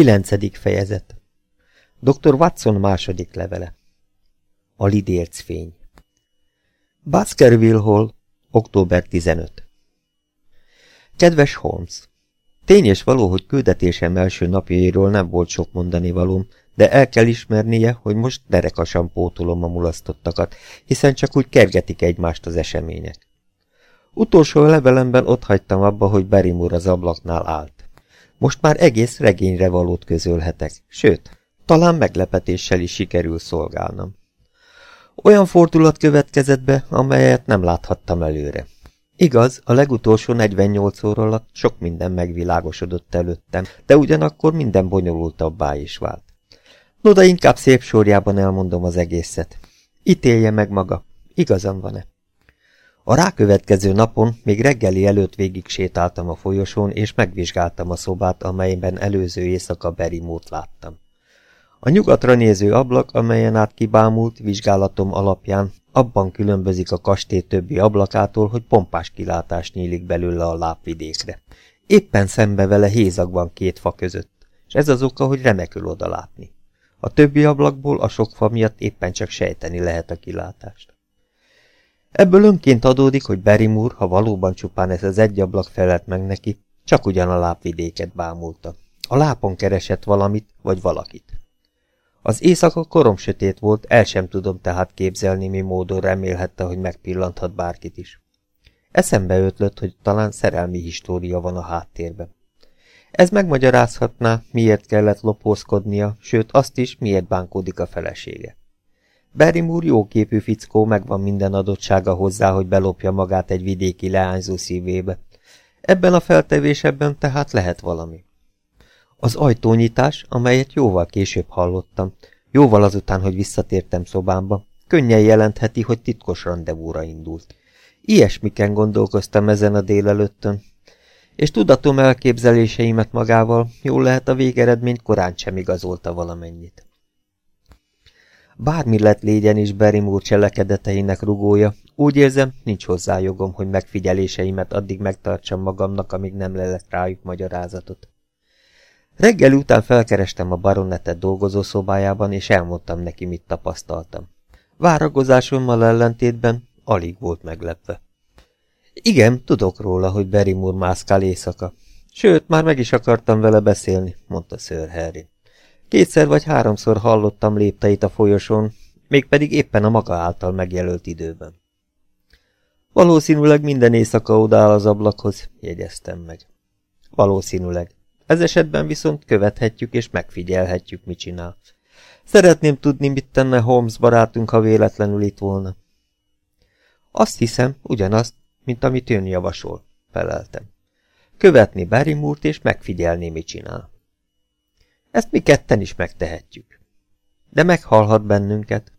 Kilencedik fejezet Dr. Watson második levele A lidérc fény Baskerville Hall, október 15 Kedves Holmes! Tény és való, hogy küldetésem első napjairól nem volt sok mondani valóm, de el kell ismernie, hogy most derekasan pótolom a mulasztottakat, hiszen csak úgy kergetik egymást az események. Utolsó levelemben ott hagytam abba, hogy Berimur az ablaknál állt. Most már egész regényre valót közölhetek, sőt, talán meglepetéssel is sikerül szolgálnom. Olyan fordulat következett be, amelyet nem láthattam előre. Igaz, a legutolsó 48 óra alatt sok minden megvilágosodott előttem, de ugyanakkor minden bonyolultabbá is vált. No, de inkább szép sorjában elmondom az egészet. Ítélje meg maga, igazam van-e? A rákövetkező napon még reggeli előtt végig sétáltam a folyosón, és megvizsgáltam a szobát, amelyben előző éjszaka Berimót láttam. A nyugatra néző ablak, amelyen át kibámult, vizsgálatom alapján abban különbözik a kastély többi ablakától, hogy pompás kilátás nyílik belőle a lápvidékre. Éppen szembe vele hézag van két fa között, és ez az oka, hogy remekül oda látni. A többi ablakból a sok fa miatt éppen csak sejteni lehet a kilátást. Ebből önként adódik, hogy Berimúr, ha valóban csupán ez az egy ablak felett meg neki, csak ugyan a lápvidéket bámulta. A lápon keresett valamit, vagy valakit. Az éjszaka korom sötét volt, el sem tudom tehát képzelni, mi módon remélhette, hogy megpillanthat bárkit is. Eszembe ötlött, hogy talán szerelmi história van a háttérben. Ez megmagyarázhatná, miért kellett lopózkodnia, sőt azt is, miért bánkódik a felesége. Berimúr jóképű fickó, megvan minden adottsága hozzá, hogy belopja magát egy vidéki leányzó szívébe. Ebben a feltevésebben tehát lehet valami. Az ajtónyitás, amelyet jóval később hallottam, jóval azután, hogy visszatértem szobámba, könnyen jelentheti, hogy titkos rendezvúra indult. Ilyesmiken gondolkoztam ezen a délelőttön, és tudatom elképzeléseimet magával, jól lehet a végeredmény korán sem igazolta valamennyit. Bármi lett légyen is Berimúr cselekedeteinek rugója, úgy érzem, nincs hozzá jogom, hogy megfigyeléseimet addig megtartsam magamnak, amíg nem lelek rájuk magyarázatot. Reggel után felkerestem a baronetet dolgozószobájában, és elmondtam neki, mit tapasztaltam. Váragozásommal ellentétben alig volt meglepve. Igen, tudok róla, hogy Berimúr mászkál éjszaka. Sőt, már meg is akartam vele beszélni, mondta Sir Harry. Kétszer vagy háromszor hallottam lépteit a folyosón, mégpedig éppen a maga által megjelölt időben. Valószínűleg minden éjszaka odáll az ablakhoz, jegyeztem meg. Valószínűleg. Ez esetben viszont követhetjük és megfigyelhetjük, mit csinál. Szeretném tudni, mit tenne Holmes barátunk, ha véletlenül itt volna. Azt hiszem, ugyanazt, mint amit ön javasol, feleltem. Követni Barrymore-t és megfigyelni, mit csinál. Ezt mi ketten is megtehetjük. De meghalhat bennünket.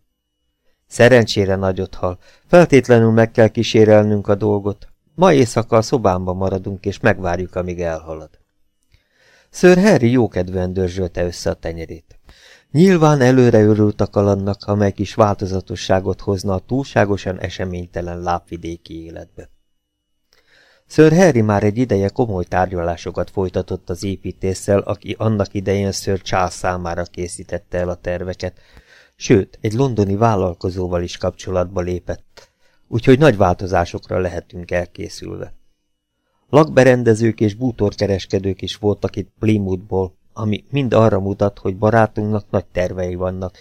Szerencsére nagyot hal, feltétlenül meg kell kísérelnünk a dolgot. Ma éjszaka a szobámba maradunk, és megvárjuk, amíg elhalad. Sir Harry jókedvűen dörzsölte össze a tenyerét. Nyilván előre örült a kalandnak, amely kis változatosságot hozna a túlságosan eseménytelen lápvidéki életbe. Sir Harry már egy ideje komoly tárgyalásokat folytatott az építéssel, aki annak idején Sir Charles számára készítette el a terveket, sőt, egy londoni vállalkozóval is kapcsolatba lépett, úgyhogy nagy változásokra lehetünk elkészülve. Lakberendezők és bútorkereskedők is voltak itt Plymouthból, ami mind arra mutat, hogy barátunknak nagy tervei vannak,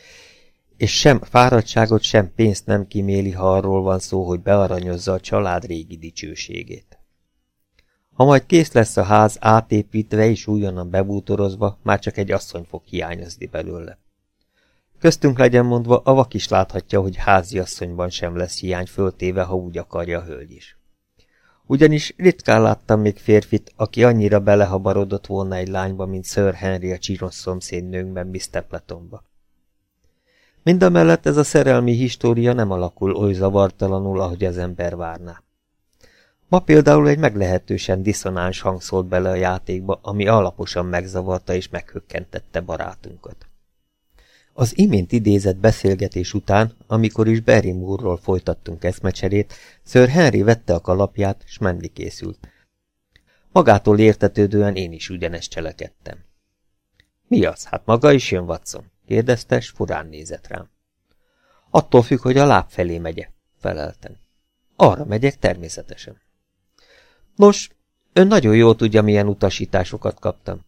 és sem fáradtságot, sem pénzt nem kiméli, ha arról van szó, hogy bearanyozza a család régi dicsőségét. Ha majd kész lesz a ház átépítve és újonnan bebútorozva, már csak egy asszony fog hiányozni belőle. Köztünk legyen mondva, a vak is láthatja, hogy házi asszonyban sem lesz hiány föltéve, ha úgy akarja a hölgy is. Ugyanis ritkán láttam még férfit, aki annyira belehabarodott volna egy lányba, mint Sir Henry a csíros szomszédnőnkben Miss Stapletonba. Mindamellett ez a szerelmi história nem alakul oly zavartalanul, ahogy az ember várná. Ma például egy meglehetősen diszonáns hang szólt bele a játékba, ami alaposan megzavarta és meghökkentette barátunkat. Az imént idézett beszélgetés után, amikor is Barry Moore-ról folytattunk eszmecserét, Sir Henry vette a kalapját, s menni készült. Magától értetődően én is ugyanezt cselekedtem. Mi az? Hát maga is jön, Watson? kérdezte, és furán nézett rám. Attól függ, hogy a láb felé megye, feleltem. Arra megyek természetesen. Nos, ön nagyon jól tudja, milyen utasításokat kaptam.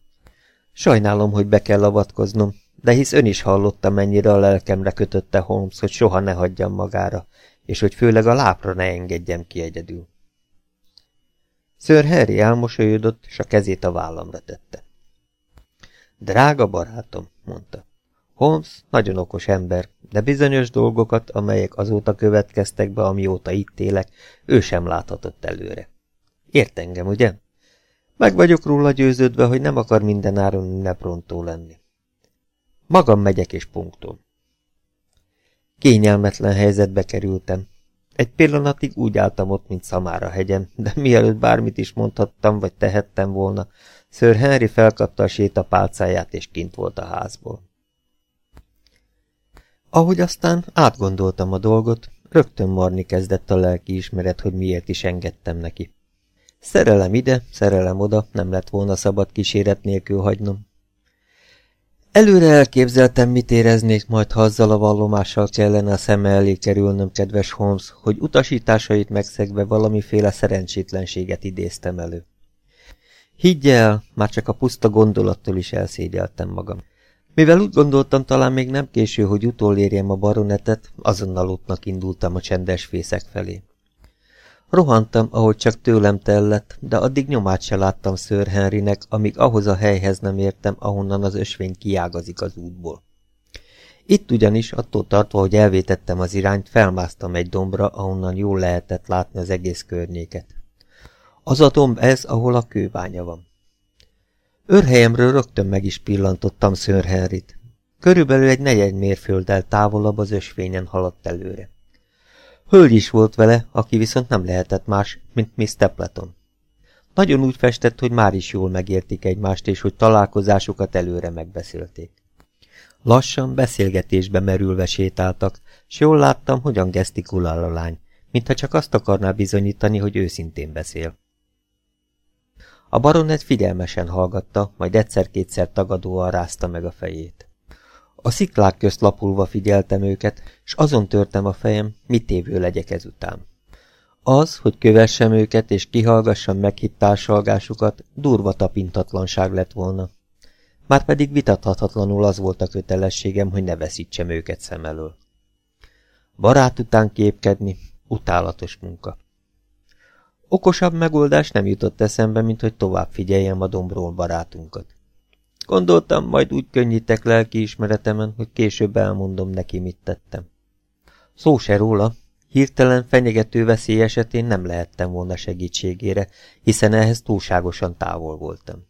Sajnálom, hogy be kell avatkoznom, de hisz ön is hallotta, mennyire a lelkemre kötötte Holmes, hogy soha ne hagyjam magára, és hogy főleg a lápra ne engedjem ki egyedül. Sir Harry elmosolyodott, és a kezét a vállamra tette. Drága barátom, mondta. Holmes nagyon okos ember, de bizonyos dolgokat, amelyek azóta következtek be, amióta itt élek, ő sem láthatott előre. Ért engem, ugye? Meg vagyok róla győződve, hogy nem akar minden áron ünneprontó lenni. Magam megyek és punktum. Kényelmetlen helyzetbe kerültem. Egy pillanatig úgy álltam ott, mint szamára hegyen, de mielőtt bármit is mondhattam, vagy tehettem volna, Sir Henry felkapta a sétapálcáját, és kint volt a házból. Ahogy aztán átgondoltam a dolgot, rögtön marni kezdett a lelki ismeret, hogy miért is engedtem neki. Szerelem ide, szerelem oda, nem lett volna szabad kíséret nélkül hagynom. Előre elképzeltem, mit éreznék majd, ha azzal a vallomással kellene a szeme elé kerülnöm, kedves Holmes, hogy utasításait megszegve valamiféle szerencsétlenséget idéztem elő. Higgy el, már csak a puszta gondolattól is elszégyeltem magam. Mivel úgy gondoltam, talán még nem késő, hogy utolérjem a baronetet, azonnal útnak indultam a csendes fészek felé. Rohantam, ahogy csak tőlem tellett, de addig nyomát se láttam Sir Henrynek, amíg ahhoz a helyhez nem értem, ahonnan az ösvény kiágazik az útból. Itt ugyanis, attól tartva, hogy elvétettem az irányt, felmásztam egy dombra, ahonnan jól lehetett látni az egész környéket. Az a domb ez, ahol a kőbánya van. Őrhelyemről rögtön meg is pillantottam Sir Henryt. Körülbelül egy negyed mérfölddel távolabb az ösvényen haladt előre. Hölgy is volt vele, aki viszont nem lehetett más, mint Miss Stapleton. Nagyon úgy festett, hogy már is jól megértik egymást, és hogy találkozásukat előre megbeszélték. Lassan, beszélgetésbe merülve sétáltak, s jól láttam, hogyan gesztikulál a lány, mintha csak azt akarná bizonyítani, hogy őszintén beszél. A baronet figyelmesen hallgatta, majd egyszer-kétszer tagadóan rázta meg a fejét. A sziklák közt lapulva figyeltem őket, s azon törtem a fejem, mit évő legyek ezután. Az, hogy kövessem őket és kihallgassam meghitt társalgásukat, durva tapintatlanság lett volna. Márpedig vitathatatlanul az volt a kötelességem, hogy ne veszítsem őket szem elől. Barát után képkedni, utálatos munka. Okosabb megoldás nem jutott eszembe, mint hogy tovább figyeljem a dombról barátunkat. Gondoltam, majd úgy könnyítek lelkiismeretemen, hogy később elmondom neki, mit tettem. Szó se róla, hirtelen fenyegető veszély esetén nem lehettem volna segítségére, hiszen ehhez túlságosan távol voltam.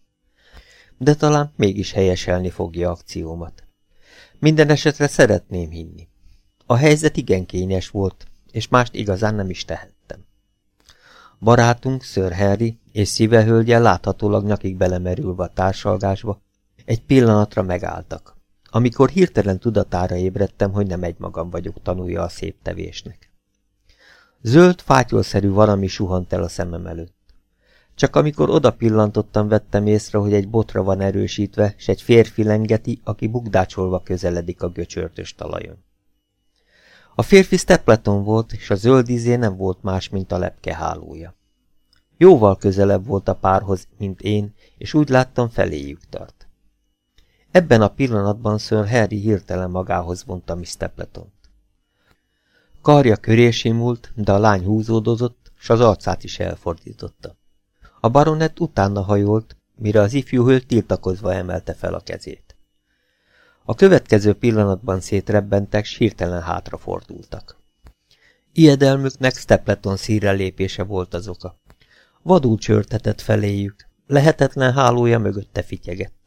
De talán mégis helyeselni fogja akciómat. Minden esetre szeretném hinni. A helyzet igen kényes volt, és mást igazán nem is tehettem. Barátunk, Sir Harry és szívehölgye láthatólag nyakig belemerülve a társalgásba, egy pillanatra megálltak, amikor hirtelen tudatára ébredtem, hogy nem egymagam vagyok tanulja a szép tevésnek. Zöld, fátyolszerű valami suhant el a szemem előtt. Csak amikor oda pillantottam, vettem észre, hogy egy botra van erősítve, s egy férfi lengeti, aki bugdácsolva közeledik a göcsörtös talajon. A férfi Stapleton volt, és a zöld izé nem volt más, mint a lepke hálója. Jóval közelebb volt a párhoz, mint én, és úgy láttam feléjük tart. Ebben a pillanatban Sir Harry hirtelen magához vonta Miss Stapletont. Karja köré simult, de a lány húzódozott, s az arcát is elfordította. A baronet utána hajolt, mire az ifjú hölgy tiltakozva emelte fel a kezét. A következő pillanatban szétrebbentek, s hirtelen hátrafordultak. Ijedelmüknek Stapleton szíre lépése volt az oka. Vadul csörtetett feléjük, lehetetlen hálója mögötte fityegett.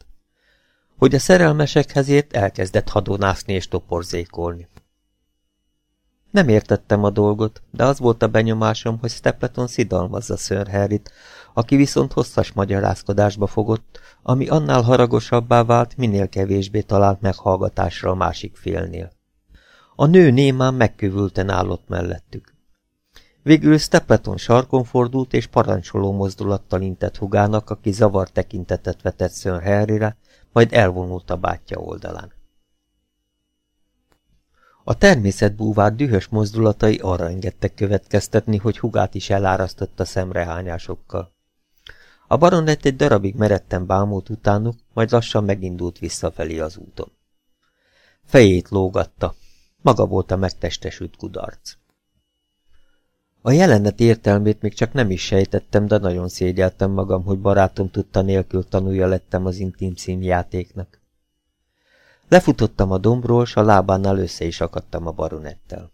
Hogy a szerelmesekhez ért, elkezdett hadonászni és toporzékolni. Nem értettem a dolgot, de az volt a benyomásom, hogy Stapleton szidalmazza Sir Harryt, aki viszont hosszas magyarázkodásba fogott, ami annál haragosabbá vált, minél kevésbé talált meghallgatásra a másik félnél. A nő némán megkövülten állott mellettük. Végül Stapleton sarkon fordult, és parancsoló mozdulattal intett hugának, aki zavar tekintetet vetett Sir Harryre, majd elvonult a bátyja oldalán. A természet búvár dühös mozdulatai arra engedtek következtetni, hogy hugát is elárasztotta szemrehányásokkal. A baronett egy darabig meretten bámult utánuk, majd lassan megindult visszafelé az úton. Fejét lógatta. Maga volt a megtestesült kudarc. A jelenet értelmét még csak nem is sejtettem, de nagyon szégyeltem magam, hogy barátom tudta nélkül tanulja lettem az intim színjátéknak. Lefutottam a dombról, s a lábánál össze is akadtam a baronettel.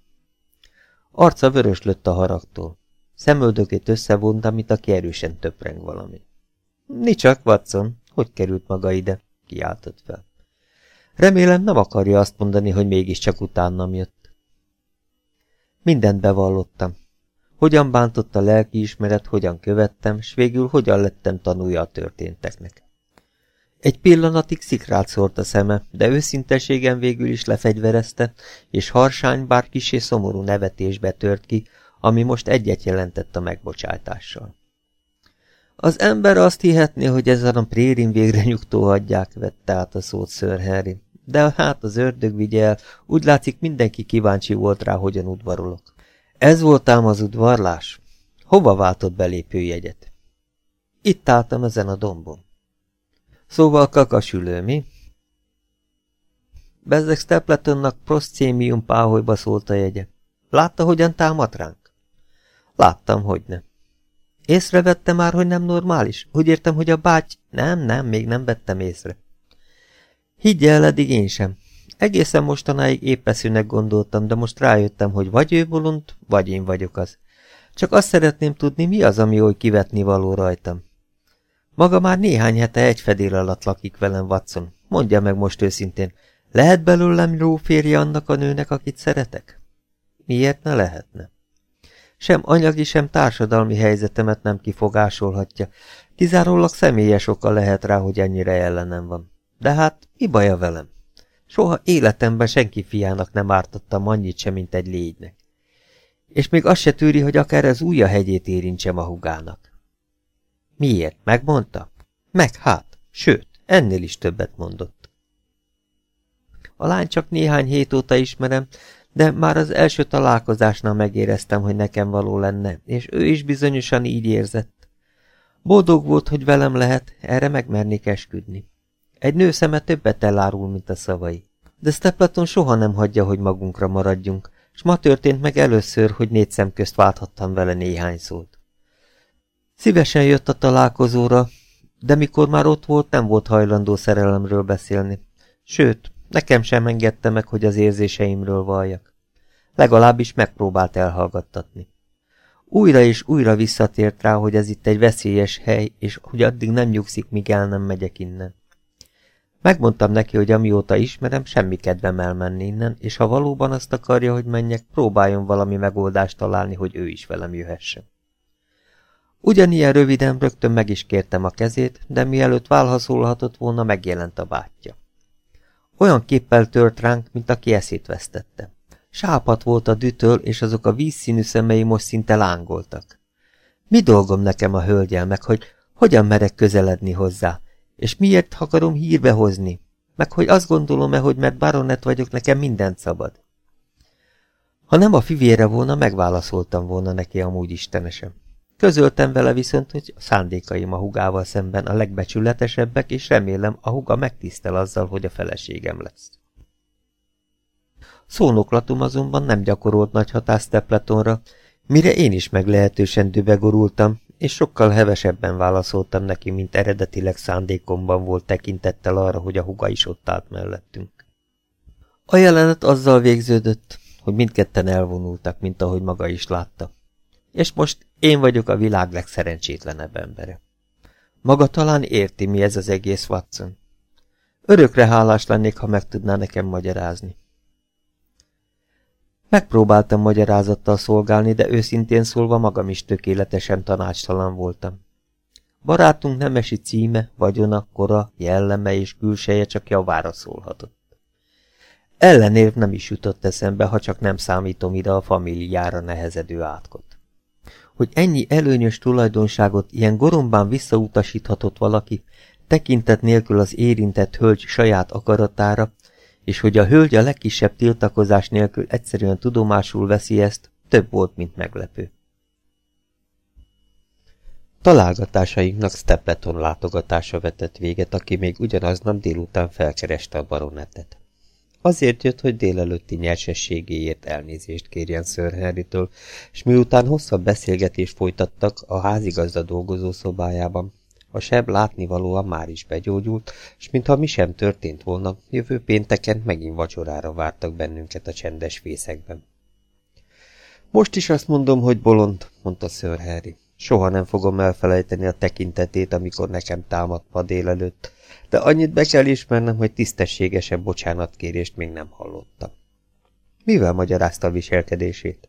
Arca vörös a haragtól. Szemöldökét összevonta, mint aki erősen töpreng valami. Ni csak, Watson, hogy került maga ide? kiáltott fel. Remélem nem akarja azt mondani, hogy mégiscsak utánam jött. Mindent bevallottam. Hogyan bántott a lelkiismeret, hogyan követtem, s végül hogyan lettem tanulja a történteknek. Egy pillanatig szikrát szórt a szeme, de őszinteségen végül is lefegyverezte, és harsány, bár kisé szomorú nevetésbe tört ki, ami most egyet jelentett a megbocsátással. Az ember azt hihetné, hogy ezen a prérin végre nyugtó hagyják, vette át a szót Sir Harry. De hát az ördög vigye el, úgy látszik mindenki kíváncsi volt rá, hogyan udvarolok. Ez volt ám az udvarlás? Hova váltott belépőjegyet? Itt álltam ezen a dombon. Szóval kakasülő, mi? Bezzeg Stapletonnak proszcémium páholyba szólt a jegye. Látta, hogyan támad ránk? Láttam, hogy nem. Észrevette már, hogy nem normális? Úgy értem, hogy a báty... Nem, nem, még nem vettem észre. Higgy el, eddig én sem. Egészen mostanáig épeszűnek gondoltam, de most rájöttem, hogy vagy ő bolond, vagy én vagyok az. Csak azt szeretném tudni, mi az, ami oly kivetni való rajtam. Maga már néhány hete egy fedél alatt lakik velem, Watson. Mondja meg most őszintén, lehet belőlem jó férje annak a nőnek, akit szeretek? Miért ne lehetne? Sem anyagi, sem társadalmi helyzetemet nem kifogásolhatja. Kizárólag személyes oka lehet rá, hogy ennyire ellenem van. De hát, mi baja velem? Soha életemben senki fiának nem ártottam annyit sem, mint egy légynek. És még azt se tűri, hogy akár az ujja hegyét érintsem a hugának. Miért? Megmondta? Meg hát, sőt, ennél is többet mondott. A lány csak néhány hét óta ismerem, de már az első találkozásnál megéreztem, hogy nekem való lenne, és ő is bizonyosan így érzett. Boldog volt, hogy velem lehet, erre megmernék esküdni. Egy nő szeme többet elárul, mint a szavai. De Stapleton soha nem hagyja, hogy magunkra maradjunk, s ma történt meg először, hogy négy szem közt válthattam vele néhány szót. Szívesen jött a találkozóra, de mikor már ott volt, nem volt hajlandó szerelemről beszélni. Sőt, nekem sem engedte meg, hogy az érzéseimről valljak. Legalábbis megpróbált elhallgattatni. Újra és újra visszatért rá, hogy ez itt egy veszélyes hely, és hogy addig nem nyugszik, míg el nem megyek innen. Megmondtam neki, hogy amióta ismerem, semmi kedvem elmenni innen, és ha valóban azt akarja, hogy menjek, próbáljon valami megoldást találni, hogy ő is velem jöhessen. Ugyanilyen röviden rögtön meg is kértem a kezét, de mielőtt válhaszolhatott volna, megjelent a bátyja. Olyan képpel tört ránk, mint aki eszét vesztette. Sápat volt a dütől, és azok a vízszínű szemei most szinte lángoltak. Mi dolgom nekem a hölgyel meg, hogy hogyan merek közeledni hozzá, és miért akarom hírbe hozni? Meg hogy azt gondolom-e, hogy mert baronet vagyok, nekem mindent szabad. Ha nem a fivére volna, megválaszoltam volna neki amúgy istenesem. Közöltem vele viszont, hogy a szándékaim a hugával szemben a legbecsületesebbek, és remélem a huga megtisztel azzal, hogy a feleségem lesz. Szónoklatom azonban nem gyakorolt nagy hatást Stepletonra, mire én is meglehetősen dübegorultam, és sokkal hevesebben válaszoltam neki, mint eredetileg szándékomban volt tekintettel arra, hogy a huga is ott állt mellettünk. A jelenet azzal végződött, hogy mindketten elvonultak, mint ahogy maga is látta. És most én vagyok a világ legszerencsétlenebb embere. Maga talán érti, mi ez az egész, Watson. Örökre hálás lennék, ha meg tudná nekem magyarázni. Megpróbáltam magyarázattal szolgálni, de őszintén szólva magam is tökéletesen tanácstalan voltam. Barátunk nemesi címe, vagyona, kora, jelleme és külseje csak javára szólhatott. Ellenérv nem is jutott eszembe, ha csak nem számítom ide a familiára nehezedő átkot. Hogy ennyi előnyös tulajdonságot ilyen gorombán visszautasíthatott valaki, tekintet nélkül az érintett hölgy saját akaratára, és hogy a hölgy a legkisebb tiltakozás nélkül egyszerűen tudomásul veszi ezt, több volt, mint meglepő. Találgatásainknak Stapleton látogatása vetett véget, aki még ugyanaznap délután felkereste a baronettet. Azért jött, hogy délelőtti nyersességéért elnézést kérjen Sir Henrytől, és miután hosszabb beszélgetést folytattak a házigazda dolgozó szobájában, a seb látnivalóan már is begyógyult, és mintha mi sem történt volna, jövő pénteken megint vacsorára vártak bennünket a csendes fészekben. Most is azt mondom, hogy bolond, mondta Sir Harry. Soha nem fogom elfelejteni a tekintetét, amikor nekem támadt ma délelőtt, de annyit be kell ismernem, hogy tisztességesebb bocsánatkérést még nem hallottam. Mivel magyarázta a viselkedését?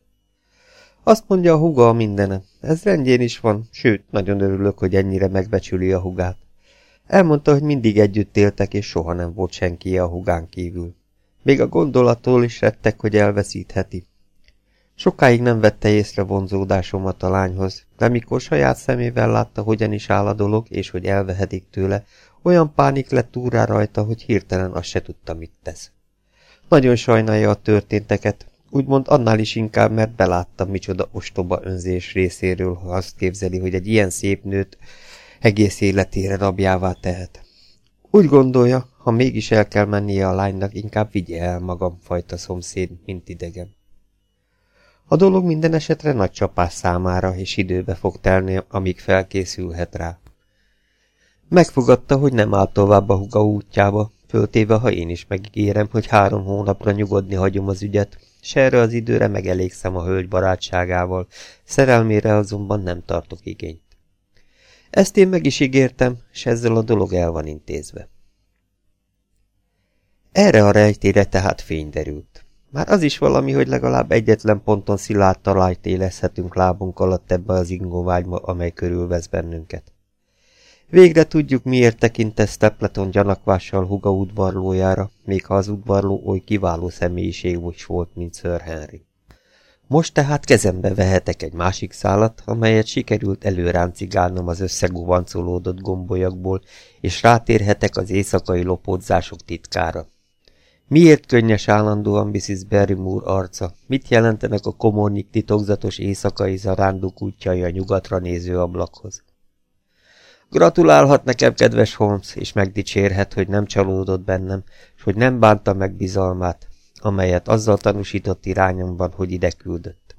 Azt mondja a huga a mindene. Ez rendjén is van, sőt, nagyon örülök, hogy ennyire megbecsüli a hugát. Elmondta, hogy mindig együtt éltek, és soha nem volt senki a hugán kívül. Még a gondolattól is rettek, hogy elveszítheti. Sokáig nem vette észre vonzódásomat a lányhoz, de mikor saját szemével látta, hogyan is áll a dolog, és hogy elvehetik tőle, olyan pánik lett túrá rajta, hogy hirtelen azt se tudta, mit tesz. Nagyon sajnálja a történteket, úgymond annál is inkább, mert beláttam, micsoda ostoba önzés részéről, ha azt képzeli, hogy egy ilyen szép nőt egész életére rabjává tehet. Úgy gondolja, ha mégis el kell mennie a lánynak, inkább vigye el magam fajta szomszéd, mint idegen. A dolog minden esetre nagy csapás számára, és időbe fog telni, amíg felkészülhet rá. Megfogadta, hogy nem áll tovább a huga útjába, föltéve, ha én is megígérem, hogy három hónapra nyugodni hagyom az ügyet, s erre az időre megelégszem a hölgy barátságával, szerelmére azonban nem tartok igényt. Ezt én meg is ígértem, s ezzel a dolog el van intézve. Erre a rejtére tehát fény derült. Már az is valami, hogy legalább egyetlen ponton szilárd talajt élezhetünk lábunk alatt ebbe az ingóvágyba, amely körülvesz bennünket. Végre tudjuk, miért tekintett Stapleton gyanakvással huga udvarlójára, még ha az udvarló oly kiváló személyiség is volt, mint Sir Henry. Most tehát kezembe vehetek egy másik szálat, amelyet sikerült előráncigálnom az összeguvancolódott gombolyakból, és rátérhetek az éjszakai lopódzások titkára. Miért könnyes állandóan Mrs. Barrymore arca? Mit jelentenek a komornyik titokzatos éjszakai zarándok útjai a nyugatra néző ablakhoz? Gratulálhat nekem, kedves Holmes, és megdicsérhet, hogy nem csalódott bennem, és hogy nem bánta meg bizalmát, amelyet azzal tanúsított irányomban, hogy ide küldött.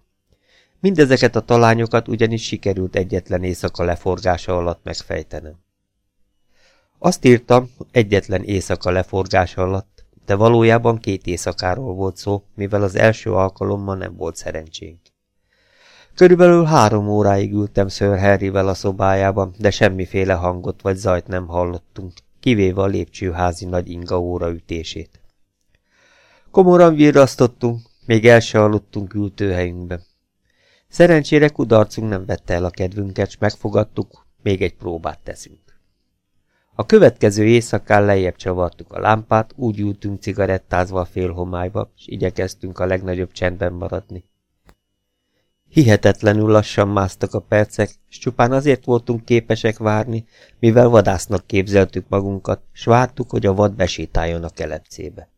Mindezeket a talányokat ugyanis sikerült egyetlen éjszaka leforgása alatt megfejtenem. Azt írtam, egyetlen éjszaka leforgása alatt, de valójában két éjszakáról volt szó, mivel az első alkalommal nem volt szerencsénk. Körülbelül három óráig ültem Sir Harryvel a szobájában, de semmiféle hangot vagy zajt nem hallottunk, kivéve a lépcsőházi nagy inga óra ütését. Komoran virrasztottunk, még el se aludtunk ültőhelyünkben. Szerencsére kudarcunk nem vette el a kedvünket, s megfogadtuk, még egy próbát teszünk. A következő éjszakán lejjebb csavartuk a lámpát, úgy ültünk cigarettázva a félhomályba, és igyekeztünk a legnagyobb csendben maradni. Hihetetlenül lassan másztak a percek, és csupán azért voltunk képesek várni, mivel vadásznak képzeltük magunkat, s vártuk, hogy a vad besétáljon a kelepcébe.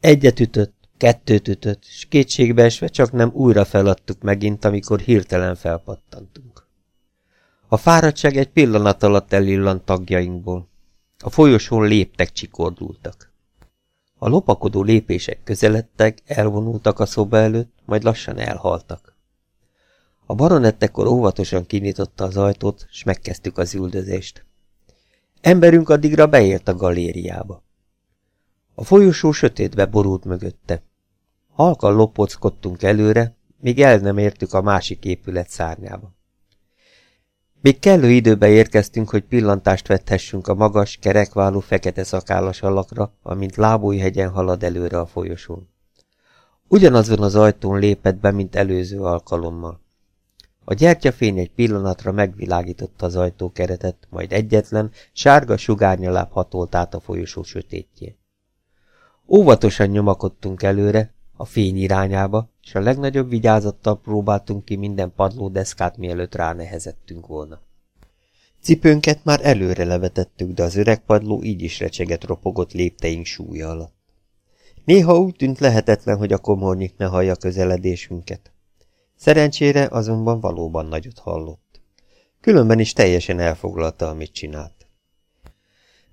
Egyet ütött, kettőt ütött, s kétségbeesve csak nem újra feladtuk megint, amikor hirtelen felpattantunk. A fáradtság egy pillanat alatt elillant tagjainkból. A folyosón léptek csikordultak. A lopakodó lépések közeledtek, elvonultak a szoba előtt, majd lassan elhaltak. A baronettekor óvatosan kinyitotta az ajtót, s megkezdtük az üldözést. Emberünk addigra beért a galériába. A folyosó sötétbe borult mögötte. Halkan lopockodtunk előre, míg el nem értük a másik épület szárnyába. Még kellő időbe érkeztünk, hogy pillantást vethessünk a magas, kerekváló fekete szakállas alakra, amint lábújhegyen halad előre a folyosón. Ugyanazon az ajtón lépett be, mint előző alkalommal. A gyertyafény egy pillanatra megvilágította az ajtókeretet, majd egyetlen, sárga sugárnyaláb hatolt át a folyosó sötétjén. Óvatosan nyomakodtunk előre, a fény irányába, és a legnagyobb vigyázattal próbáltunk ki minden padlódeszkát, mielőtt ránehezettünk volna. Cipőnket már előre levetettük, de az öreg padló így is recsegett ropogott lépteink súlya alatt. Néha úgy tűnt lehetetlen, hogy a komornyik ne hallja közeledésünket. Szerencsére azonban valóban nagyot hallott. Különben is teljesen elfoglalta, amit csinált.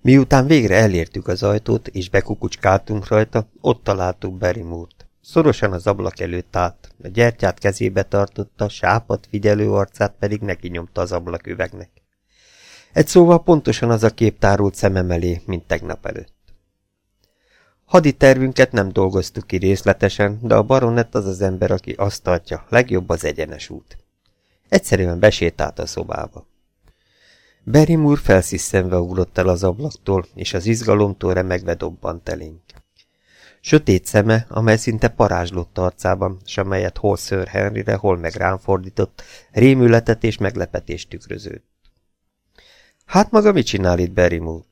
Miután végre elértük az ajtót, és bekukucskáltunk rajta, ott találtuk Berimúrt. Szorosan az ablak előtt állt, a gyertyát kezébe tartotta, sápat figyelő arcát pedig neki nyomta az ablaküvegnek. Egy szóval pontosan az a kép tárult szemem elé, mint tegnap előtt. Hadi tervünket nem dolgoztuk ki részletesen, de a baronett az az ember, aki azt tartja, legjobb az egyenes út. Egyszerűen besétált a szobába. Berimúr felsziszenve ugrott el az ablaktól, és az izgalomtól remegve dobbant elénk. Sötét szeme, amely szinte parázslott arcában, s amelyet hol Sir Henryre, hol meg rám fordított, rémületet és meglepetést tükröződt. Hát maga mit csinál itt, Berimúr?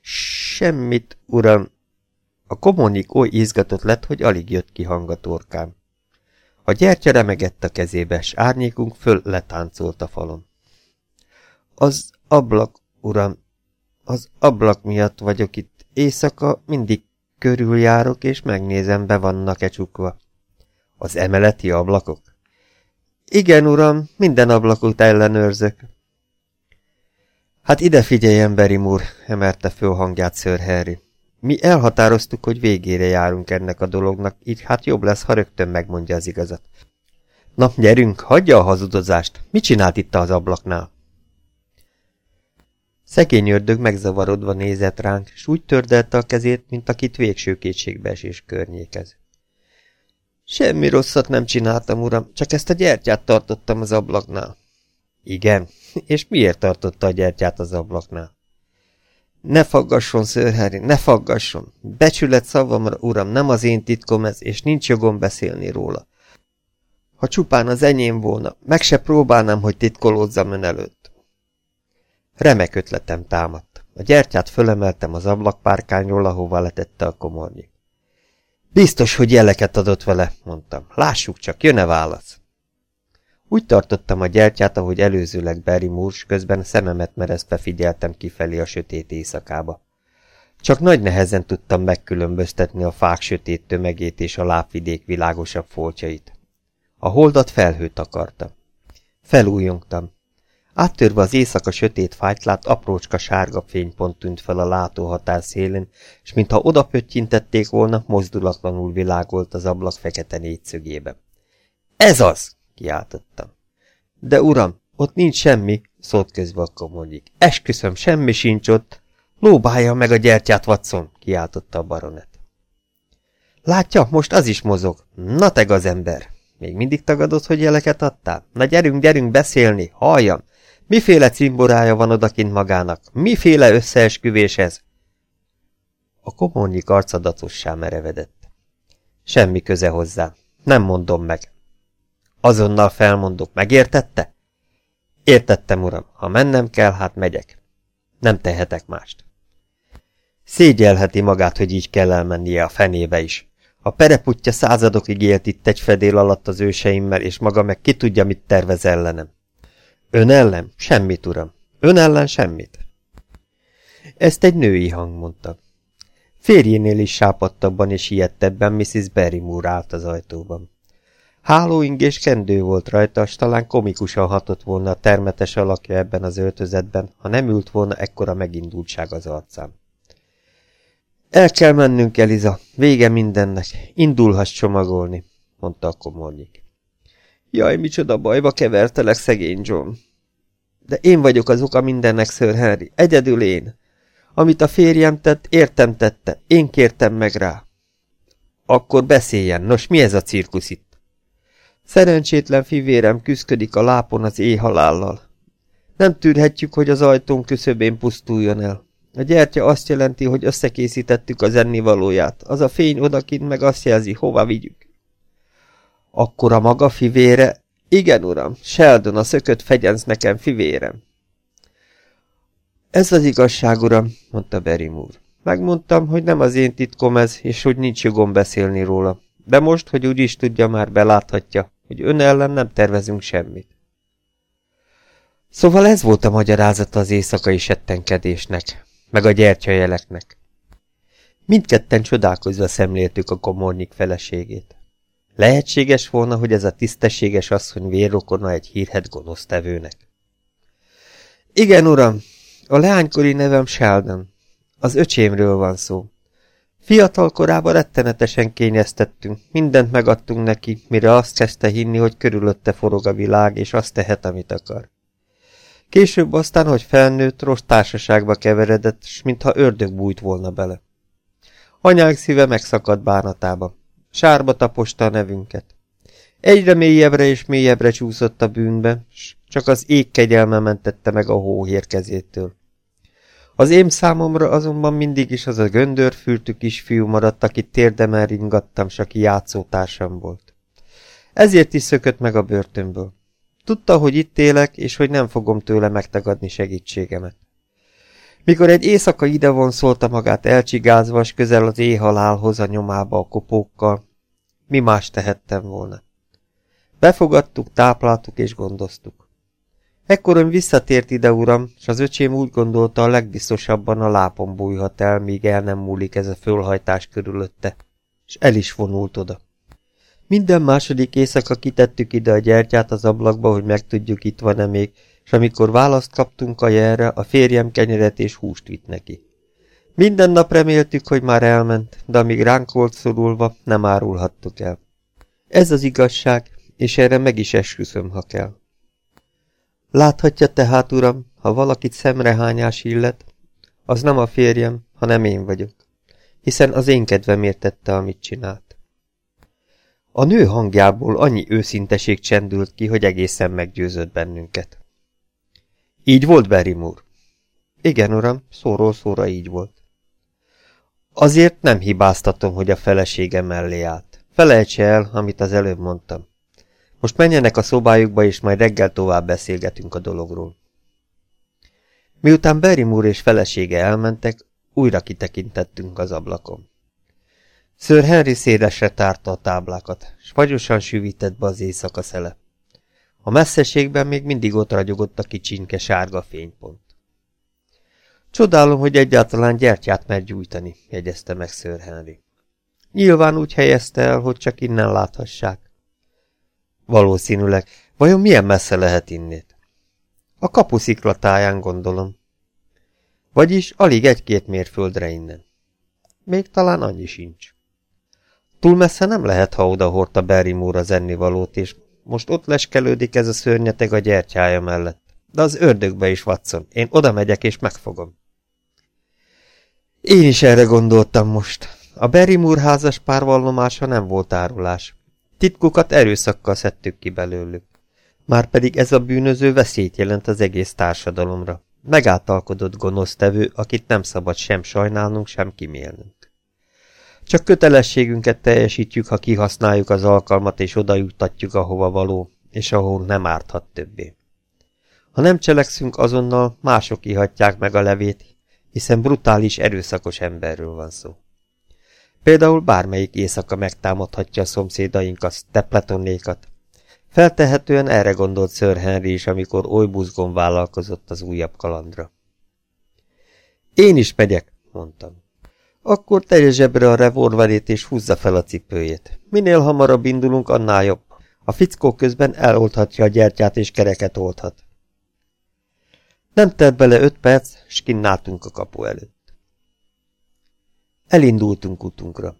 Semmit, uram. A kommunik oly izgatott lett, hogy alig jött ki hang a torkán. A gyertya remegett a kezébe, s árnyékunk föl letáncolt a falon. Az ablak, uram, az ablak miatt vagyok itt. Éjszaka mindig körüljárok, és megnézem, be vannak-e csukva. Az emeleti ablakok? Igen, uram, minden ablakot ellenőrzök. Hát ide figyeljen, Berimúr, emelte föl hangját Sir Harry. Mi elhatároztuk, hogy végére járunk ennek a dolognak, így hát jobb lesz, ha rögtön megmondja az igazat. Na, gyerünk, hagyja a hazudozást. Mit csinált itt az ablaknál? Szegény ördög megzavarodva nézett ránk, s úgy tördelte a kezét, mint akit végső kétségbeesés környékez. Semmi rosszat nem csináltam, uram, csak ezt a gyertyát tartottam az ablaknál. Igen, és miért tartotta a gyertyát az ablaknál? Ne faggasson, Sir ne faggasson! Becsület szavamra, uram, nem az én titkom ez, és nincs jogom beszélni róla. Ha csupán az enyém volna, meg se próbálnám, hogy titkolódzam ön előtt. Remek ötletem támadt. A gyertyát fölemeltem az ablakpárkányról, ahová letette a komornyik. Biztos, hogy jeleket adott vele, mondtam. Lássuk csak, jön-e válasz? Úgy tartottam a gyertyát, ahogy előzőleg Barry Moore, közben szememet merezve figyeltem kifelé a sötét éjszakába. Csak nagy nehezen tudtam megkülönböztetni a fák sötét tömegét és a lábvidék világosabb foltjait. A holdat felhőt akarta. Felújongtam. Áttörve az éjszaka sötét fájtlát, aprócska sárga fénypont tűnt fel a látóhatár szélén, és mintha odapöttyintették volna, mozdulatlanul világolt az ablak fekete négyszögébe. Ez az! Kiáltottam. De uram, ott nincs semmi, szólt közbe a komornyik. Esküszöm, semmi sincs ott. Lóbálja meg a gyertyát, Watson, kiáltotta a baronet. Látja, most az is mozog. Na teg az ember. Még mindig tagadod, hogy jeleket adtál? Na gyerünk, gyerünk beszélni, halljam. Miféle cimborája van odakint magának? Miféle összeesküvés ez? A komornyik arcadatossá merevedett. Semmi köze hozzá. Nem mondom meg. Azonnal felmondok, megértette? Értettem, uram, ha mennem kell, hát megyek. Nem tehetek mást. Szégyelheti magát, hogy így kell elmennie a fenébe is. A pereputja századokig élt itt egy fedél alatt az őseimmel, és maga meg ki tudja, mit tervez ellenem. Ön ellen? Semmit, uram. Ön ellen semmit. Ezt egy női hang mondta. Férjénél is sápadtabban és ilyettebben Mrs. Barrymore állt az ajtóban. Hálóing és kendő volt rajta, s talán komikusan hatott volna a termetes alakja ebben az öltözetben, ha nem ült volna ekkora megindultság az arcán. El kell mennünk, Eliza, vége mindennek, indulhass csomagolni, mondta a komornyik. Jaj, micsoda bajba kevertelek, szegény John. De én vagyok az oka mindennek, Sir Henry, egyedül én. Amit a férjem tett, értem tette, én kértem meg rá. Akkor beszéljen, nos mi ez a cirkusz itt? Szerencsétlen fivérem küszködik a lápon az éjhalállal. Nem tűrhetjük, hogy az ajtón küszöbén pusztuljon el. A gyertya azt jelenti, hogy összekészítettük az ennivalóját. Az a fény odakint meg azt jelzi, hova vigyük. Akkor a maga fivére? Igen, uram, Sheldon, a szökött fegyenc nekem fivérem. Ez az igazság, uram, mondta Berim úr. Megmondtam, hogy nem az én titkom ez, és hogy nincs jogom beszélni róla. De most, hogy úgy is tudja, már beláthatja, hogy ön ellen nem tervezünk semmit. Szóval ez volt a magyarázata az éjszakai settenkedésnek, meg a gyertyajeleknek. Mindketten csodálkozva szemléltük a komornyik feleségét. Lehetséges volna, hogy ez a tisztességes asszony vérrokona egy hírhet gonosztevőnek. Igen, uram, a leánykori nevem Sheldon. Az öcsémről van szó. Fiatal korában rettenetesen kényeztettünk, mindent megadtunk neki, mire azt kezdte hinni, hogy körülötte forog a világ, és azt tehet, amit akar. Később aztán, hogy felnőtt, rossz társaságba keveredett, s mintha ördög bújt volna bele. Anyák szíve megszakadt bánatába. Sárba taposta a nevünket. Egyre mélyebbre és mélyebbre csúszott a bűnbe, s csak az ég kegyelme mentette meg a hóhér kezétől. Az én számomra azonban mindig is az a göndörfültű kisfiú maradt, akit térdemel ringattam, s aki játszótársam volt. Ezért is szökött meg a börtönből. Tudta, hogy itt élek, és hogy nem fogom tőle megtagadni segítségemet. Mikor egy éjszaka ide vonszolta magát elcsigázva, s közel az éjhalálhoz a nyomába a kopókkal, mi más tehettem volna. Befogadtuk, tápláltuk és gondoztuk. Ekkor ön visszatért ide, uram, s az öcsém úgy gondolta, a legbiztosabban a lápon bújhat el, míg el nem múlik ez a fölhajtás körülötte, és el is vonult oda. Minden második éjszaka kitettük ide a gyertyát az ablakba, hogy megtudjuk, itt van-e még, és amikor választ kaptunk a jelre, a férjem kenyeret és húst vitt neki. Minden nap reméltük, hogy már elment, de amíg ránk volt szorulva, nem árulhattuk el. Ez az igazság, és erre meg is esküszöm, ha kell. Láthatja tehát, uram, ha valakit szemrehányás illet, az nem a férjem, hanem én vagyok, hiszen az én kedvemért tette, amit csinált. A nő hangjából annyi őszinteség csendült ki, hogy egészen meggyőzött bennünket. Így volt, Barrymore? Igen, uram, szóról szóra így volt. Azért nem hibáztatom, hogy a felesége mellé állt. Felejtse el, amit az előbb mondtam. Most menjenek a szobájukba, és majd reggel tovább beszélgetünk a dologról. Miután Barrymore és felesége elmentek, újra kitekintettünk az ablakon. Sir Henry szélesre tárta a táblákat, s vagyosan süvített be az éjszaka szele. A messzeségben még mindig ott ragyogott a kicsinke sárga fénypont. Csodálom, hogy egyáltalán gyertyát mer gyújtani, jegyezte meg Sir Henry. Nyilván úgy helyezte el, hogy csak innen láthassák. Valószínűleg. Vajon milyen messze lehet innét? A kapusziklatáján gondolom. Vagyis alig egy-két mérföldre innen. Még talán annyi sincs. Túl messze nem lehet, ha oda hordta Barrymore az ennivalót, és most ott leskelődik ez a szörnyeteg a gyertyája mellett. De az ördögbe is, Watson. Én oda megyek és megfogom. Én is erre gondoltam most. A Barrymore házas párvallomása nem volt árulás. Titkukat erőszakkal szedtük ki belőlük. Márpedig ez a bűnöző veszélyt jelent az egész társadalomra. Megáltalkodott gonosztevő, akit nem szabad sem sajnálnunk, sem kimélnünk. Csak kötelességünket teljesítjük, ha kihasználjuk az alkalmat, és oda juttatjuk, ahova való, és ahol nem árthat többé. Ha nem cselekszünk azonnal, mások ihatják meg a levét, hiszen brutális, erőszakos emberről van szó. Például bármelyik éjszaka megtámadhatja a szomszédainkat, Stepletonékat. Feltehetően erre gondolt Sir Henry is, amikor oly buzgon vállalkozott az újabb kalandra. Én is megyek, mondtam. Akkor tegye zsebre a revolverét és húzza fel a cipőjét. Minél hamarabb indulunk, annál jobb. A fickó közben eloldhatja a gyertyát és kereket oldhat. Nem telt bele öt perc, s kinnáltunk a kapu előtt. Elindultunk utunkra.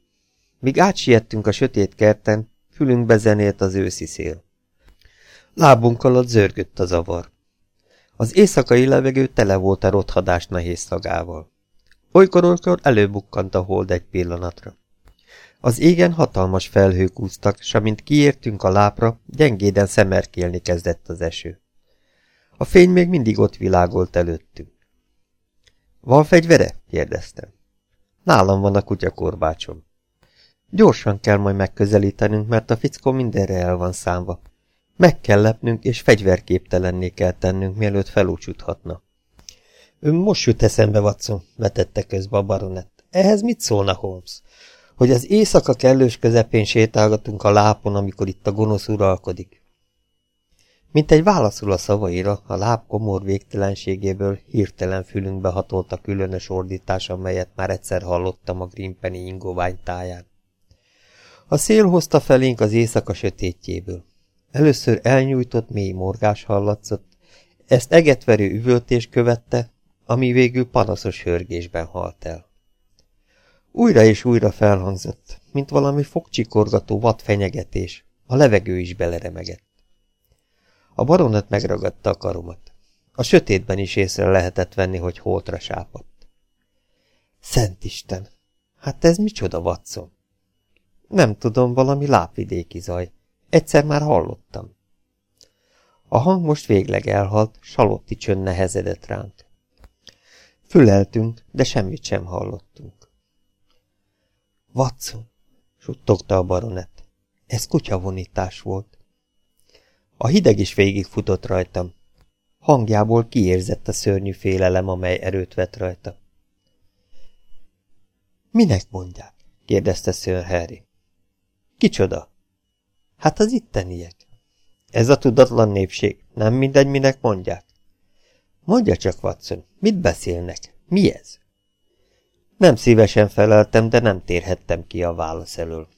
Míg átsiettünk a sötét kerten, fülünkbe zenélt az őszi szél. Lábunk alatt zörgött a zavar. Az éjszakai levegő tele volt a rothadás nehéz szagával. Olykor-olykor előbukkant a hold egy pillanatra. Az égen hatalmas felhők úztak, s amint kiértünk a lápra, gyengéden szemerkélni kezdett az eső. A fény még mindig ott világolt előttünk. Van fegyvere? kérdeztem. Nálam van a kutyakorbácsom. Gyorsan kell majd megközelítenünk, mert a fickó mindenre el van számva. Meg kell lepnünk, és fegyverképtelenné kell tennünk, mielőtt felúcsuthatna. Ön most jut eszembe, Watson, vetette közbe a baronett. Ehhez mit szólna Holmes? Hogy az éjszaka kellős közepén sétálgatunk a lápon, amikor itt a gonosz uralkodik. Mint egy válaszul a szavaira, a láb komor végtelenségéből hirtelen fülünkbe hatolt a különös ordítás, amelyet már egyszer hallottam a Grimpeni ingovány táján. A szél hozta felénk az éjszaka sötétjéből. Először elnyújtott mély morgás hallatszott, ezt egetverő üvöltés követte, ami végül panaszos hörgésben halt el. Újra és újra felhangzott, mint valami fogcsikorgató vad fenyegetés, a levegő is beleremegett. A baronet megragadta a karomat. A sötétben is észre lehetett venni, hogy holtra sápadt. Szent Isten! Hát ez micsoda, Watson? Nem tudom, valami lápvidéki zaj. Egyszer már hallottam. A hang most végleg elhalt, salotti csönd nehezedett ránk. Füleltünk, de semmit sem hallottunk. Watson, suttogta a baronet. Ez kutyavonítás volt. A hideg is végigfutott rajtam. Hangjából kiérzett a szörnyű félelem, amely erőt vett rajta. Minek mondják? kérdezte Sir Harry. Kicsoda? Hát az itteniek. Ez a tudatlan népség. Nem mindegy, minek mondják. Mondja csak, Watson, mit beszélnek? Mi ez? Nem szívesen feleltem, de nem térhettem ki a válasz elől.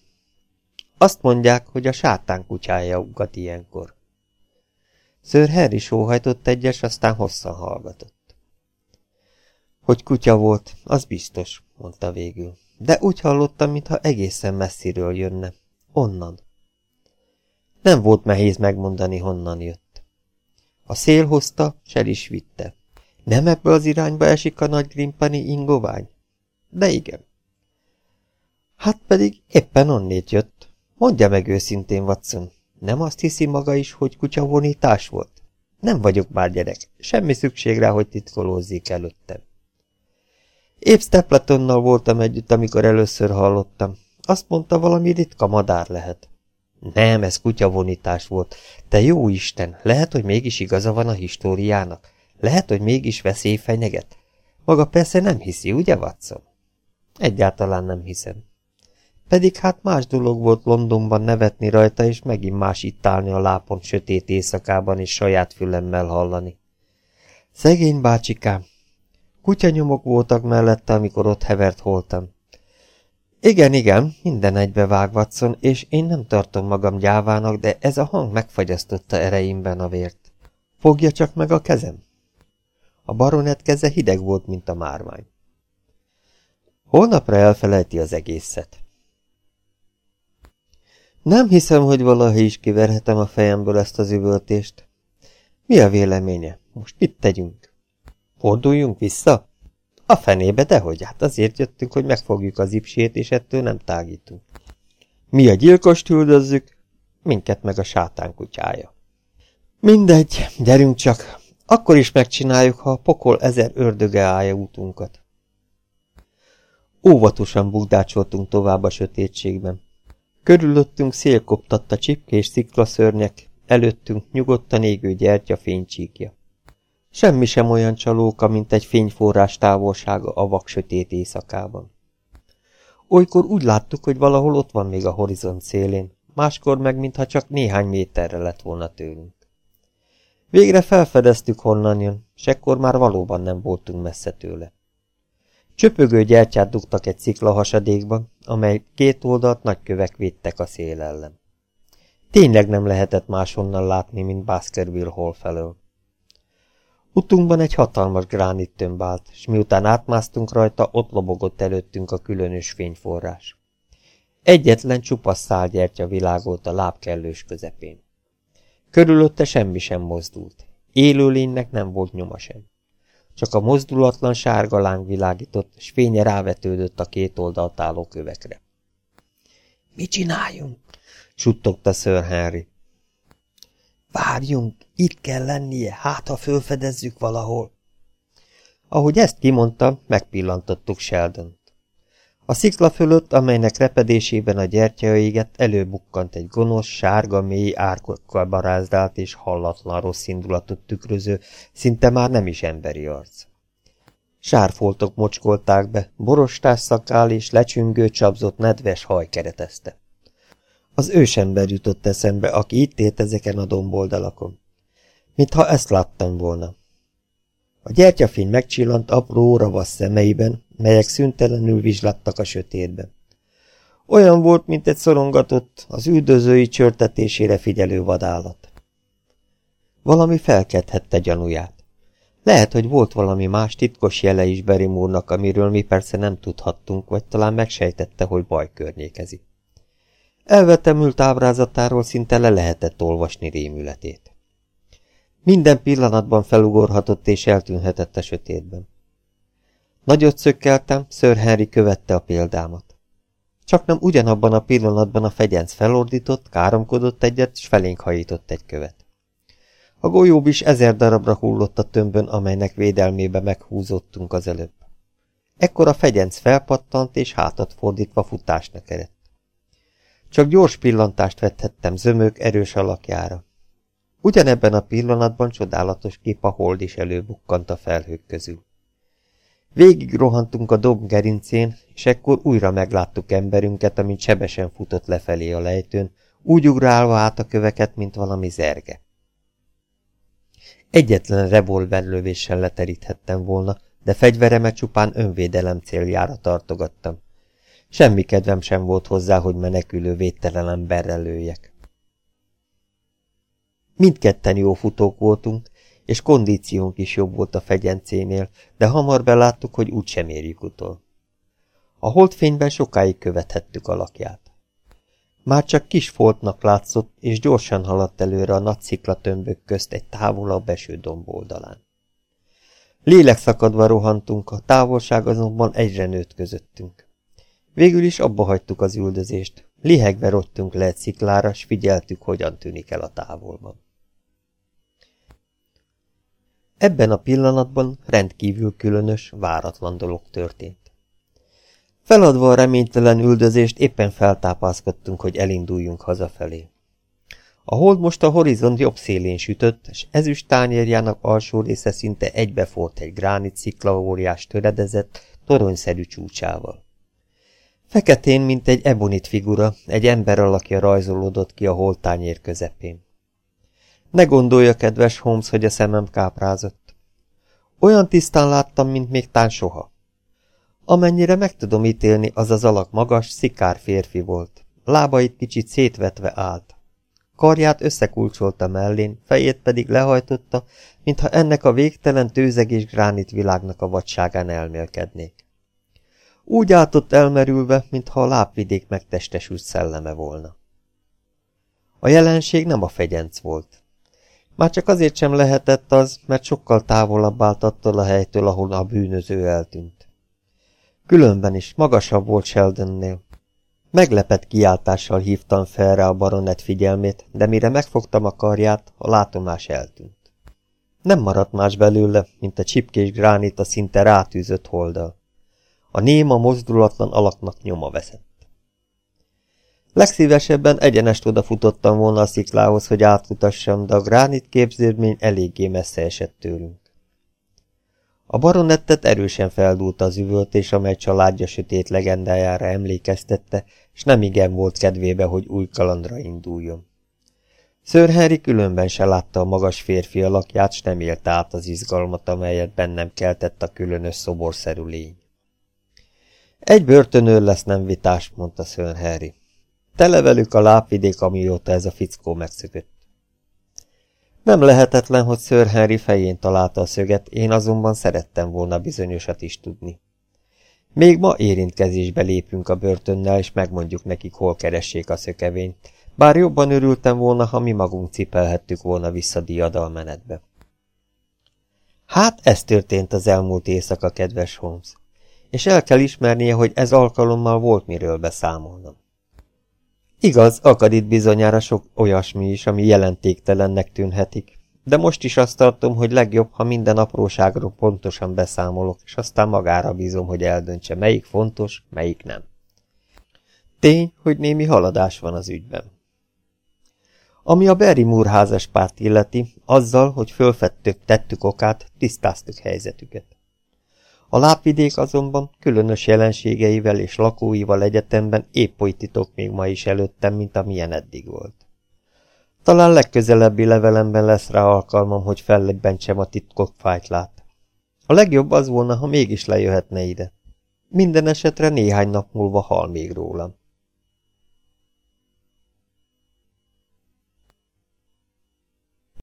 Azt mondják, hogy a sátán kutyája uggat ilyenkor. Sir Harry sóhajtott egyes, aztán hosszan hallgatott. Hogy kutya volt, az biztos, mondta végül. De úgy hallottam, mintha egészen messziről jönne. Onnan. Nem volt nehéz megmondani, honnan jött. A szél hozta, s el is vitte. Nem ebből az irányba esik a nagy grimpani ingovány? De igen. Hát pedig éppen onnét jött. Mondja meg őszintén, Watson, nem azt hiszi maga is, hogy kutyavonítás volt? Nem vagyok már gyerek, semmi szükség rá, hogy titkolózzék előttem. Épp Stapletonnal voltam együtt, amikor először hallottam. Azt mondta, valami ritka madár lehet. Nem, ez kutyavonítás volt. Te jó Isten, lehet, hogy mégis igaza van a históriának. Lehet, hogy mégis veszély fenyeget. Maga persze nem hiszi, ugye, Watson? Egyáltalán nem hiszem. Pedig hát más dolog volt Londonban nevetni rajta, és megint más itt állni a lápon sötét éjszakában, és saját fülemmel hallani. Szegény bácsikám! Kutyanyomok voltak mellette, amikor ott hevert holtam. Igen, igen, minden egybe vág, Watson, és én nem tartom magam gyávának, de ez a hang megfagyasztotta ereimben a vért. Fogja csak meg a kezem? A baronet keze hideg volt, mint a márvány. Holnapra elfelejti az egészet. Nem hiszem, hogy valaha is kiverhetem a fejemből ezt az üvöltést. Mi a véleménye? Most mit tegyünk? Forduljunk vissza? A fenébe, dehogy, hát azért jöttünk, hogy megfogjuk az ipsét, és ettől nem tágítunk. Mi a gyilkost üldözzük, minket meg a sátán kutyája. Mindegy, gyerünk csak, akkor is megcsináljuk, ha a pokol ezer ördöge állja útunkat. Óvatosan bugdácsoltunk tovább a sötétségben. Körülöttünk szélkoptatta csipkés sziklaszörnyek, előttünk nyugodtan égő gyertya fénycsíkja. Semmi sem olyan csalóka, mint egy fényforrás távolsága a vak sötét éjszakában. Olykor úgy láttuk, hogy valahol ott van még a horizont szélén, máskor meg, mintha csak néhány méterre lett volna tőlünk. Végre felfedeztük, honnan jön, s ekkor már valóban nem voltunk messze tőle. Csöpögő gyertyát dugtak egy szikla hasadékba, amely két oldalt nagy kövek védtek a szél ellen. Tényleg nem lehetett máshonnan látni, mint Baskerville Hall felől. Utunkban egy hatalmas gránit tömb állt, s miután átmásztunk rajta, ott lobogott előttünk a különös fényforrás. Egyetlen csupasz szálgyertya világolt a láb kellős közepén. Körülötte semmi sem mozdult. Élőlénynek nem volt nyoma sem. Csak a mozdulatlan sárga láng világított, s fénye rávetődött a két oldalt álló kövekre. – Mi csináljunk? – suttogta Sir Henry. – Várjunk, itt kell lennie, hát ha fölfedezzük valahol. Ahogy ezt kimondta, megpillantottuk Sheldon. A szikla fölött, amelynek repedésében a gyertya égett, előbukkant egy gonosz, sárga, mély árkokkal barázdált és hallatlan rossz indulatot tükröző, szinte már nem is emberi arc. Sárfoltok mocskolták be, borostás szakál és lecsüngő csapzott nedves haj keretezte. Az ősember jutott eszembe, aki itt élt ezeken a domboldalakon. mintha ezt láttam volna. A gyertyafény megcsillant apró ravasz szemeiben, melyek szüntelenül vizslattak a sötétben. Olyan volt, mint egy szorongatott, az üldözői csörtetésére figyelő vadállat. Valami felkedhette gyanúját. Lehet, hogy volt valami más titkos jele is Berimúrnak, amiről mi persze nem tudhattunk, vagy talán megsejtette, hogy baj környékezik. Elvetemült ábrázatáról szinte le lehetett olvasni rémületét. Minden pillanatban felugorhatott és eltűnhetett a sötétben. Nagyot szökkeltem, Sir Henry követte a példámat. Csak nem ugyanabban a pillanatban a fegyenc felordított, káromkodott egyet, és felénk hajított egy követ. A golyób is ezer darabra hullott a tömbön, amelynek védelmébe meghúzottunk az előbb. Ekkor a fegyenc felpattant, és hátat fordítva futásnak eredt. Csak gyors pillantást vethettem zömök erős alakjára. Ugyanebben a pillanatban csodálatos kép a hold is előbukkant a felhők közül. Végig rohantunk a dob gerincén, és ekkor újra megláttuk emberünket, amint sebesen futott lefelé a lejtőn, úgy ugrálva át a köveket, mint valami zerge. Egyetlen revolverlövéssel leteríthettem volna, de fegyveremet csupán önvédelem céljára tartogattam. Semmi kedvem sem volt hozzá, hogy menekülő védtelen emberrel lőjek. Mindketten jó futók voltunk, és kondíciónk is jobb volt a fegyencénél, de hamar beláttuk, hogy úgysem érjük utol. A holdfényben sokáig követhettük alakját. Már csak kis foltnak látszott, és gyorsan haladt előre a nagy sziklatömbök közt egy távolabb eső domboldalán. Lélekszakadva rohantunk, a távolság azonban egyre nőtt közöttünk. Végül is abba hagytuk az üldözést, lihegve rottunk le egy sziklára, s figyeltük, hogyan tűnik el a távolban. Ebben a pillanatban rendkívül különös, váratlan dolog történt. Feladva a reménytelen üldözést éppen feltápászkodtunk, hogy elinduljunk hazafelé. A hold most a horizont jobb szélén sütött, és ezüst tányérjának alsó része szinte egybefort egy gránit sziklaóriás töredezett, toronyszerű csúcsával. Feketén, mint egy ebonit figura, egy ember alakja rajzolódott ki a holtányér közepén. Ne gondolja, kedves Holmes, hogy a szemem káprázott. Olyan tisztán láttam, mint még tán soha. Amennyire meg tudom ítélni, az az alak magas, szikár férfi volt. Lábait kicsit szétvetve állt. Karját összekulcsolta mellén, fejét pedig lehajtotta, mintha ennek a végtelen tőzegés gránit világnak a vadságán elmélkednék. Úgy álltott elmerülve, mintha a lábvidék megtestesült szelleme volna. A jelenség nem a fegyenc volt. Már csak azért sem lehetett az, mert sokkal távolabb állt attól a helytől, ahol a bűnöző eltűnt. Különben is magasabb volt Sheldonnél. Meglepett kiáltással hívtam fel rá a baronet figyelmét, de mire megfogtam a karját, a látomás eltűnt. Nem maradt más belőle, mint a csipkés gránit a szinte rátűzött holdal. A néma mozdulatlan alaknak nyoma veszett. Legszívesebben egyenest odafutottam volna a sziklához, hogy átfutassam, de a gránit képződmény eléggé messze esett tőlünk. A baronettet erősen feldúlt az üvöltés, amely családja sötét legendájára emlékeztette, és nem igen volt kedvébe, hogy új kalandra induljon. Sir Henry különben se látta a magas férfi alakját, s nem élte át az izgalmat, amelyet bennem keltett a különös szoborszerű lény. Egy börtönőr lesz nem vitás, mondta Sir Henry. Tele velük a lápvidék, amióta ez a fickó megszökött. Nem lehetetlen, hogy Sir Henry fején találta a szöget, én azonban szerettem volna bizonyosat is tudni. Még ma érintkezésbe lépünk a börtönnel, és megmondjuk nekik, hol keressék a szökevényt, bár jobban örültem volna, ha mi magunk cipelhettük volna vissza diadalmenetbe. Hát, ez történt az elmúlt éjszaka, kedves Holmes, és el kell ismernie, hogy ez alkalommal volt miről beszámolnom. Igaz, akad itt bizonyára sok olyasmi is, ami jelentéktelennek tűnhetik, de most is azt tartom, hogy legjobb, ha minden apróságról pontosan beszámolok, és aztán magára bízom, hogy eldöntse, melyik fontos, melyik nem. Tény, hogy némi haladás van az ügyben. Ami a Barrymore házas párt illeti, azzal, hogy fölfedtük, tettük okát, tisztáztuk helyzetüket. A lápvidék azonban különös jelenségeivel és lakóival egyetemben épp oly titok még ma is előttem, mint amilyen eddig volt. Talán legközelebbi levelemben lesz rá alkalmam, hogy fellebbentsem a titkok fájtlát. A legjobb az volna, ha mégis lejöhetne ide. Minden esetre néhány nap múlva hal még rólam.